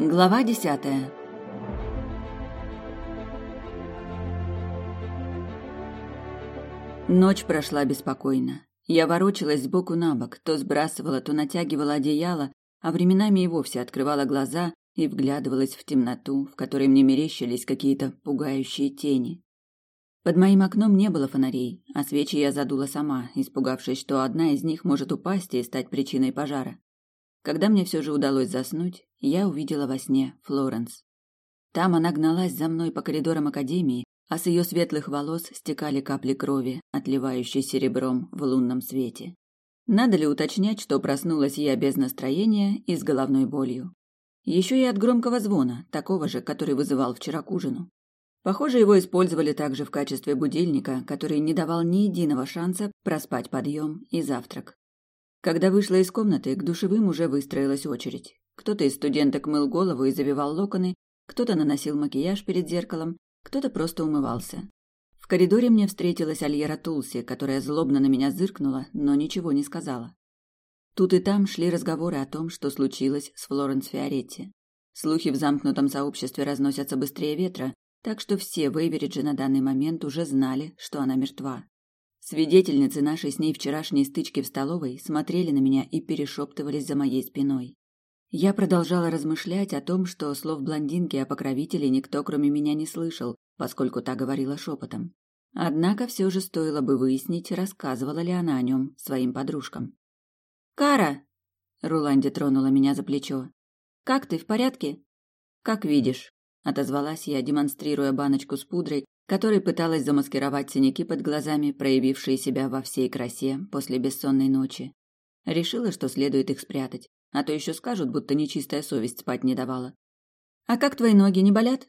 Глава десятая. Ночь прошла беспокойно. Я ворочалась сбоку на бок, то сбрасывала, то натягивала одеяло, а временами и вовсе открывала глаза и вглядывалась в темноту, в которой мне мерещились какие-то пугающие тени. Под моим окном не было фонарей, а свечи я задула сама, испугавшись, что одна из них может упасть и стать причиной пожара. Когда мне все же удалось заснуть, я увидела во сне Флоренс. Там она гналась за мной по коридорам академии, а с ее светлых волос стекали капли крови, отливающие серебром в лунном свете. Надо ли уточнять, что проснулась я без настроения и с головной болью? Еще и от громкого звона, такого же, который вызывал вчера к ужину. Похоже, его использовали также в качестве будильника, который не давал ни единого шанса проспать подъем и завтрак. Когда вышла из комнаты, к душевым уже выстроилась очередь. Кто-то из студенток мыл голову и завивал локоны, кто-то наносил макияж перед зеркалом, кто-то просто умывался. В коридоре мне встретилась Альера Тулси, которая злобно на меня зыркнула, но ничего не сказала. Тут и там шли разговоры о том, что случилось с Флоренс Фиоретти. Слухи в замкнутом сообществе разносятся быстрее ветра, так что все в Эйверидже на данный момент уже знали, что она мертва. Свидетельницы нашей с ней вчерашней стычки в столовой смотрели на меня и перешептывались за моей спиной. Я продолжала размышлять о том, что слов блондинки о покровителе никто, кроме меня, не слышал, поскольку та говорила шепотом. Однако все же стоило бы выяснить, рассказывала ли она о нем своим подружкам. «Кара!» — Руланди тронула меня за плечо. «Как ты, в порядке?» «Как видишь», отозвалась я, демонстрируя баночку с пудрой, которой пыталась замаскировать синяки под глазами, проявившие себя во всей красе после бессонной ночи. Решила, что следует их спрятать, а то еще скажут, будто нечистая совесть спать не давала. А как твои ноги не болят?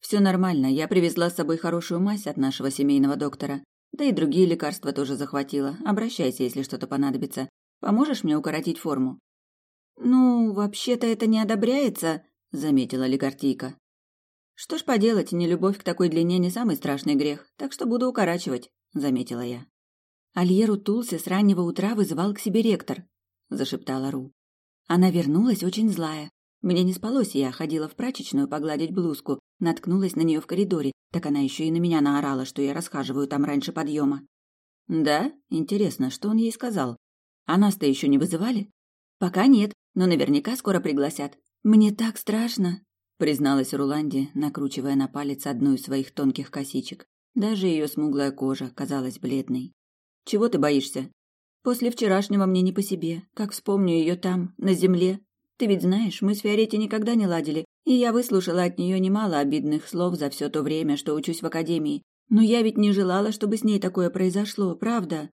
Все нормально, я привезла с собой хорошую мазь от нашего семейного доктора. Да и другие лекарства тоже захватила. Обращайся, если что-то понадобится. Поможешь мне укоротить форму? Ну, вообще-то это не одобряется, заметила Легартийка. Что ж поделать, нелюбовь к такой длине не самый страшный грех, так что буду укорачивать, заметила я. Альеру Тулси с раннего утра вызывал к себе ректор, зашептала Ру. Она вернулась очень злая. Мне не спалось, я ходила в прачечную погладить блузку, наткнулась на нее в коридоре, так она еще и на меня наорала, что я расхаживаю там раньше подъема. Да, интересно, что он ей сказал? А нас-то еще не вызывали? Пока нет, но наверняка скоро пригласят. «Мне так страшно», — призналась Руланди, накручивая на палец одну из своих тонких косичек. Даже ее смуглая кожа казалась бледной. «Чего ты боишься?» «После вчерашнего мне не по себе. Как вспомню ее там, на земле. Ты ведь знаешь, мы с Фиоретти никогда не ладили, и я выслушала от нее немало обидных слов за все то время, что учусь в академии. Но я ведь не желала, чтобы с ней такое произошло, правда?»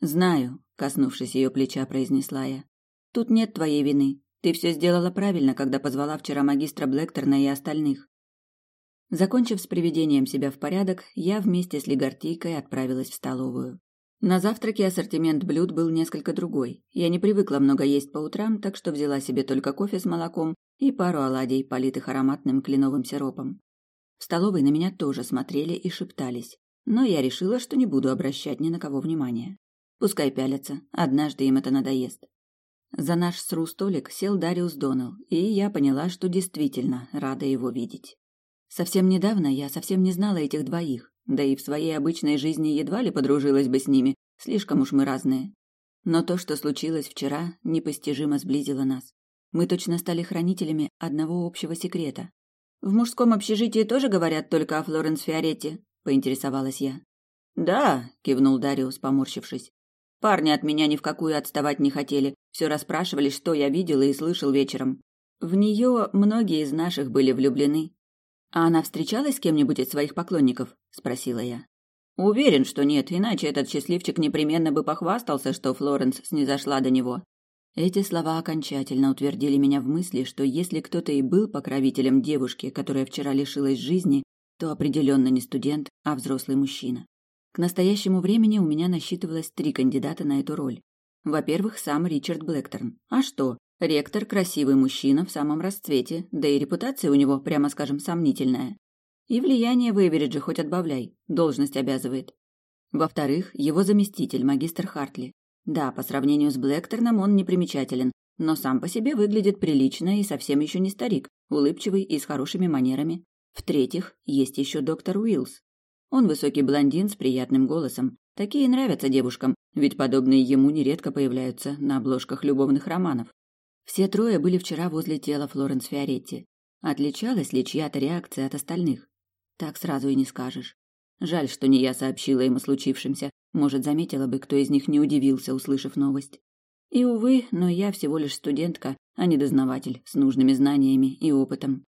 «Знаю», — коснувшись ее плеча, произнесла я. «Тут нет твоей вины. Ты все сделала правильно, когда позвала вчера магистра Блэкторна и остальных. Закончив с приведением себя в порядок, я вместе с Легартийкой отправилась в столовую. На завтраке ассортимент блюд был несколько другой. Я не привыкла много есть по утрам, так что взяла себе только кофе с молоком и пару оладий, политых ароматным кленовым сиропом. В столовой на меня тоже смотрели и шептались, но я решила, что не буду обращать ни на кого внимания. Пускай пялятся, однажды им это надоест. За наш с Ру столик сел Дариус Доннелл, и я поняла, что действительно рада его видеть. Совсем недавно я совсем не знала этих двоих, да и в своей обычной жизни едва ли подружилась бы с ними, слишком уж мы разные. Но то, что случилось вчера, непостижимо сблизило нас. Мы точно стали хранителями одного общего секрета. «В мужском общежитии тоже говорят только о Флоренс Фиоретти?» – поинтересовалась я. «Да», – кивнул Дариус, поморщившись. Парни от меня ни в какую отставать не хотели, все расспрашивали, что я видела и слышал вечером. В нее многие из наших были влюблены. А она встречалась с кем-нибудь из своих поклонников? спросила я. Уверен, что нет, иначе этот счастливчик непременно бы похвастался, что Флоренс снизошла до него. Эти слова окончательно утвердили меня в мысли, что если кто-то и был покровителем девушки, которая вчера лишилась жизни, то определенно не студент, а взрослый мужчина. К настоящему времени у меня насчитывалось три кандидата на эту роль. Во-первых, сам Ричард Блэкторн. А что? Ректор – красивый мужчина в самом расцвете, да и репутация у него, прямо скажем, сомнительная. И влияние в Эверидже хоть отбавляй, должность обязывает. Во-вторых, его заместитель, магистр Хартли. Да, по сравнению с Блэкторном он непримечателен, но сам по себе выглядит прилично и совсем еще не старик, улыбчивый и с хорошими манерами. В-третьих, есть еще доктор Уиллс. Он высокий блондин с приятным голосом. Такие нравятся девушкам, ведь подобные ему нередко появляются на обложках любовных романов. Все трое были вчера возле тела Флоренс Фиоретти. Отличалась ли чья-то реакция от остальных? Так сразу и не скажешь. Жаль, что не я сообщила им о случившемся. Может, заметила бы, кто из них не удивился, услышав новость. И, увы, но я всего лишь студентка, а не дознаватель с нужными знаниями и опытом.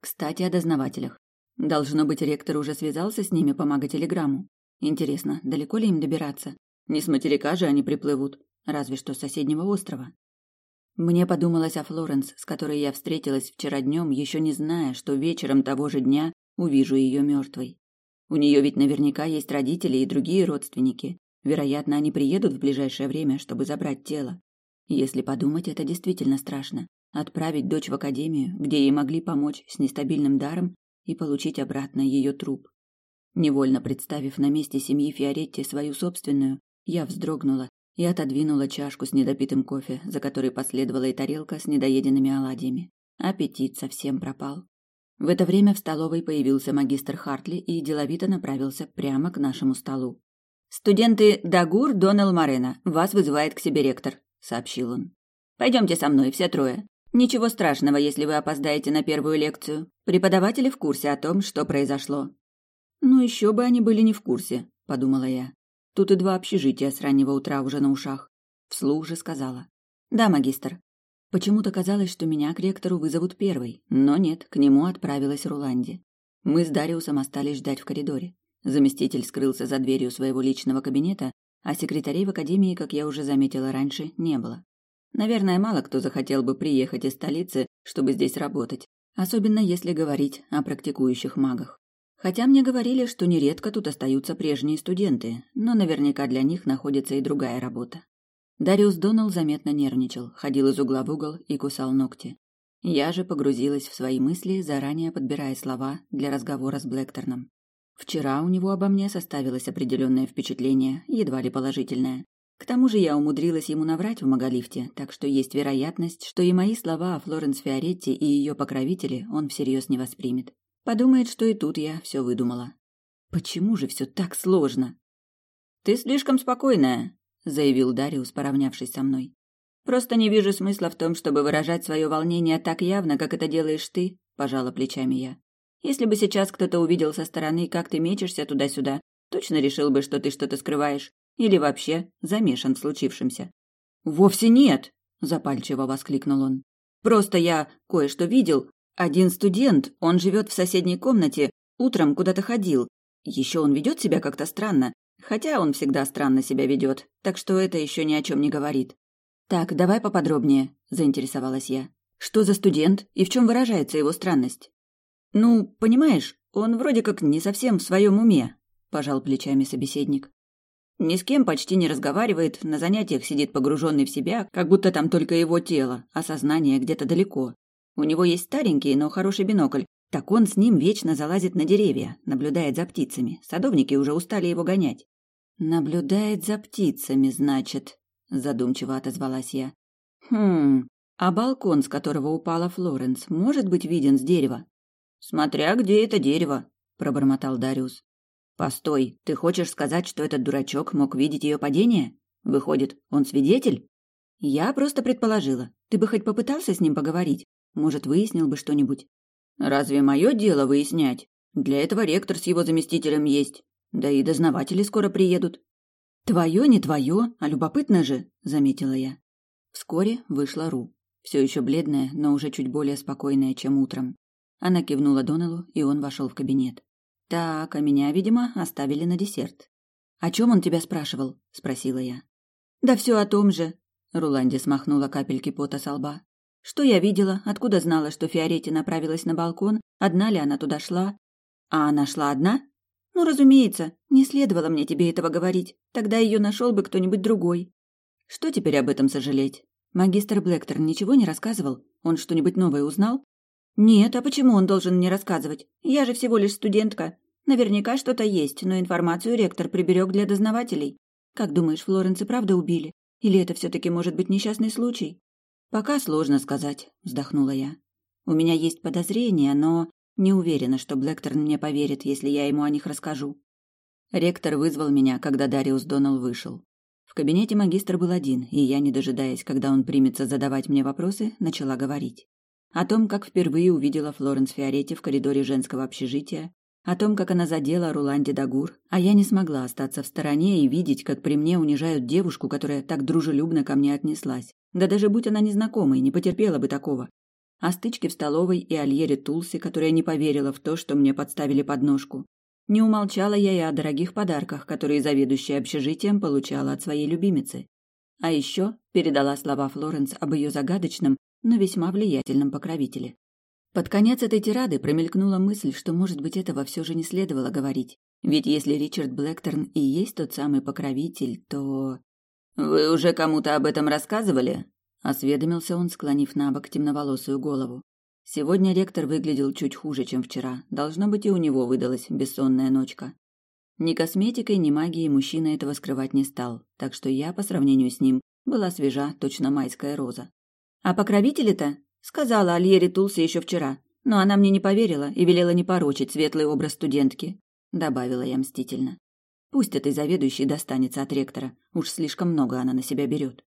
Кстати, о дознавателях. Должно быть, ректор уже связался с ними по маготелеграмму. Интересно, далеко ли им добираться? Не с материка же они приплывут, разве что с соседнего острова. Мне подумалось о Флоренс, с которой я встретилась вчера днем, еще не зная, что вечером того же дня увижу ее мертвой. У нее ведь наверняка есть родители и другие родственники. Вероятно, они приедут в ближайшее время, чтобы забрать тело. Если подумать, это действительно страшно. Отправить дочь в академию, где ей могли помочь с нестабильным даром, и получить обратно ее труп. Невольно представив на месте семьи Фиоретти свою собственную, я вздрогнула и отодвинула чашку с недопитым кофе, за которой последовала и тарелка с недоеденными оладьями. Аппетит совсем пропал. В это время в столовой появился магистр Хартли и деловито направился прямо к нашему столу. «Студенты Дагур Донел Марена, вас вызывает к себе ректор», — сообщил он. «Пойдемте со мной, все трое. Ничего страшного, если вы опоздаете на первую лекцию. Преподаватели в курсе о том, что произошло». «Ну, еще бы они были не в курсе», — подумала я. Тут и два общежития с раннего утра уже на ушах. Вслух же сказала. «Да, магистр. Почему-то казалось, что меня к ректору вызовут первой, но нет, к нему отправилась Руланди. Мы с Дариусом остались ждать в коридоре. Заместитель скрылся за дверью своего личного кабинета, а секретарей в академии, как я уже заметила раньше, не было. Наверное, мало кто захотел бы приехать из столицы, чтобы здесь работать, особенно если говорить о практикующих магах. Хотя мне говорили, что нередко тут остаются прежние студенты, но наверняка для них находится и другая работа. Дариус Донал заметно нервничал, ходил из угла в угол и кусал ногти. Я же погрузилась в свои мысли, заранее подбирая слова для разговора с Блэкторном. Вчера у него обо мне составилось определенное впечатление, едва ли положительное. К тому же я умудрилась ему наврать в Магалифте, так что есть вероятность, что и мои слова о Флоренс Фиоретти и ее покровителе он всерьез не воспримет. Подумает, что и тут я все выдумала. Почему же все так сложно? «Ты слишком спокойная», заявил Дариус, поравнявшись со мной. Просто не вижу смысла в том, чтобы выражать свое волнение так явно, как это делаешь ты, пожала плечами я. Если бы сейчас кто-то увидел со стороны, как ты мечешься туда-сюда, точно решил бы, что ты что-то скрываешь или вообще замешан в случившемся. Вовсе нет, запальчиво воскликнул он. Просто я кое-что видел. Один студент, он живет в соседней комнате, утром куда-то ходил. Еще он ведет себя как-то странно. Хотя он всегда странно себя ведет, так что это еще ни о чем не говорит. «Так, давай поподробнее», – заинтересовалась я. «Что за студент и в чем выражается его странность?» «Ну, понимаешь, он вроде как не совсем в своем уме», – пожал плечами собеседник. Ни с кем почти не разговаривает, на занятиях сидит погруженный в себя, как будто там только его тело, а сознание где-то далеко. У него есть старенький, но хороший бинокль, так он с ним вечно залазит на деревья, наблюдает за птицами. Садовники уже устали его гонять. «Наблюдает за птицами, значит», — задумчиво отозвалась я. «Хм, а балкон, с которого упала Флоренс, может быть виден с дерева?» «Смотря где это дерево», — пробормотал Дариус. «Постой, ты хочешь сказать, что этот дурачок мог видеть ее падение? Выходит, он свидетель?» «Я просто предположила. Ты бы хоть попытался с ним поговорить? Может, выяснил бы что-нибудь?» «Разве мое дело выяснять? Для этого ректор с его заместителем есть. Да и дознаватели скоро приедут. Твое не твое, а любопытно же, заметила я. Вскоре вышла Ру, все еще бледная, но уже чуть более спокойная, чем утром. Она кивнула Доналу, и он вошел в кабинет. Так, а меня, видимо, оставили на десерт. О чем он тебя спрашивал? спросила я. Да все о том же. Руланди смахнула капельки пота со лба. Что я видела? Откуда знала, что Фиорети направилась на балкон? Одна ли она туда шла? А она шла одна? Ну, разумеется, не следовало мне тебе этого говорить. Тогда ее нашел бы кто-нибудь другой. Что теперь об этом сожалеть? Магистр Блэктор ничего не рассказывал? Он что-нибудь новое узнал? Нет, а почему он должен мне рассказывать? Я же всего лишь студентка. Наверняка что-то есть, но информацию ректор приберег для дознавателей. Как думаешь, Флоренс и правда убили? Или это все-таки может быть несчастный случай? Пока сложно сказать, вздохнула я. У меня есть подозрения, но не уверена, что Блэкторн мне поверит, если я ему о них расскажу. Ректор вызвал меня, когда Дариус Донал вышел. В кабинете магистр был один, и я, не дожидаясь, когда он примется задавать мне вопросы, начала говорить. О том, как впервые увидела Флоренс Фиоретти в коридоре женского общежития, о том, как она задела Руланди Дагур, а я не смогла остаться в стороне и видеть, как при мне унижают девушку, которая так дружелюбно ко мне отнеслась. Да даже будь она незнакомой, не потерпела бы такого. О стычке в столовой и Альере Тулси, которая не поверила в то, что мне подставили подножку. Не умолчала я и о дорогих подарках, которые заведующая общежитием получала от своей любимицы. А еще передала слова Флоренс об ее загадочном, но весьма влиятельном покровителе. Под конец этой тирады промелькнула мысль, что, может быть, этого все же не следовало говорить. Ведь если Ричард Блэкторн и есть тот самый покровитель, то... «Вы уже кому-то об этом рассказывали?» — осведомился он, склонив на бок темноволосую голову. Сегодня ректор выглядел чуть хуже, чем вчера. Должно быть, и у него выдалась бессонная ночка. Ни косметикой, ни магией мужчина этого скрывать не стал, так что я, по сравнению с ним, была свежа, точно майская роза. «А покровители-то?» — сказала Альере Тулсе еще вчера, но она мне не поверила и велела не порочить светлый образ студентки, — добавила я мстительно. Пусть этой заведующей достанется от ректора, уж слишком много она на себя берет.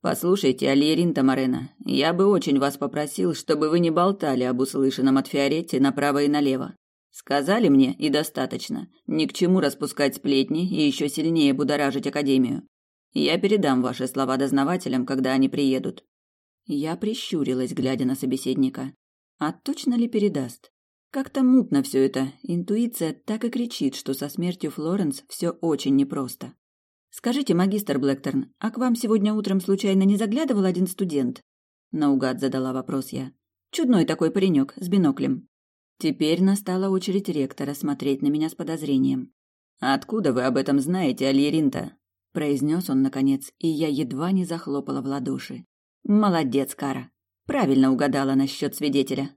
Послушайте, Альерин Тамарена, я бы очень вас попросил, чтобы вы не болтали об услышанном от Фиоретти направо и налево. Сказали мне, и достаточно. Ни к чему распускать сплетни и еще сильнее будоражить Академию. Я передам ваши слова дознавателям, когда они приедут. Я прищурилась, глядя на собеседника. А точно ли передаст? Как-то мутно все это. Интуиция так и кричит, что со смертью Флоренс все очень непросто. Скажите, магистр Блэкторн, а к вам сегодня утром случайно не заглядывал один студент? Наугад задала вопрос я. Чудной такой паренек с биноклем. Теперь настала очередь ректора смотреть на меня с подозрением. «Откуда вы об этом знаете, Альеринта?» – произнес он наконец, и я едва не захлопала в ладоши. «Молодец, Кара. Правильно угадала насчет свидетеля.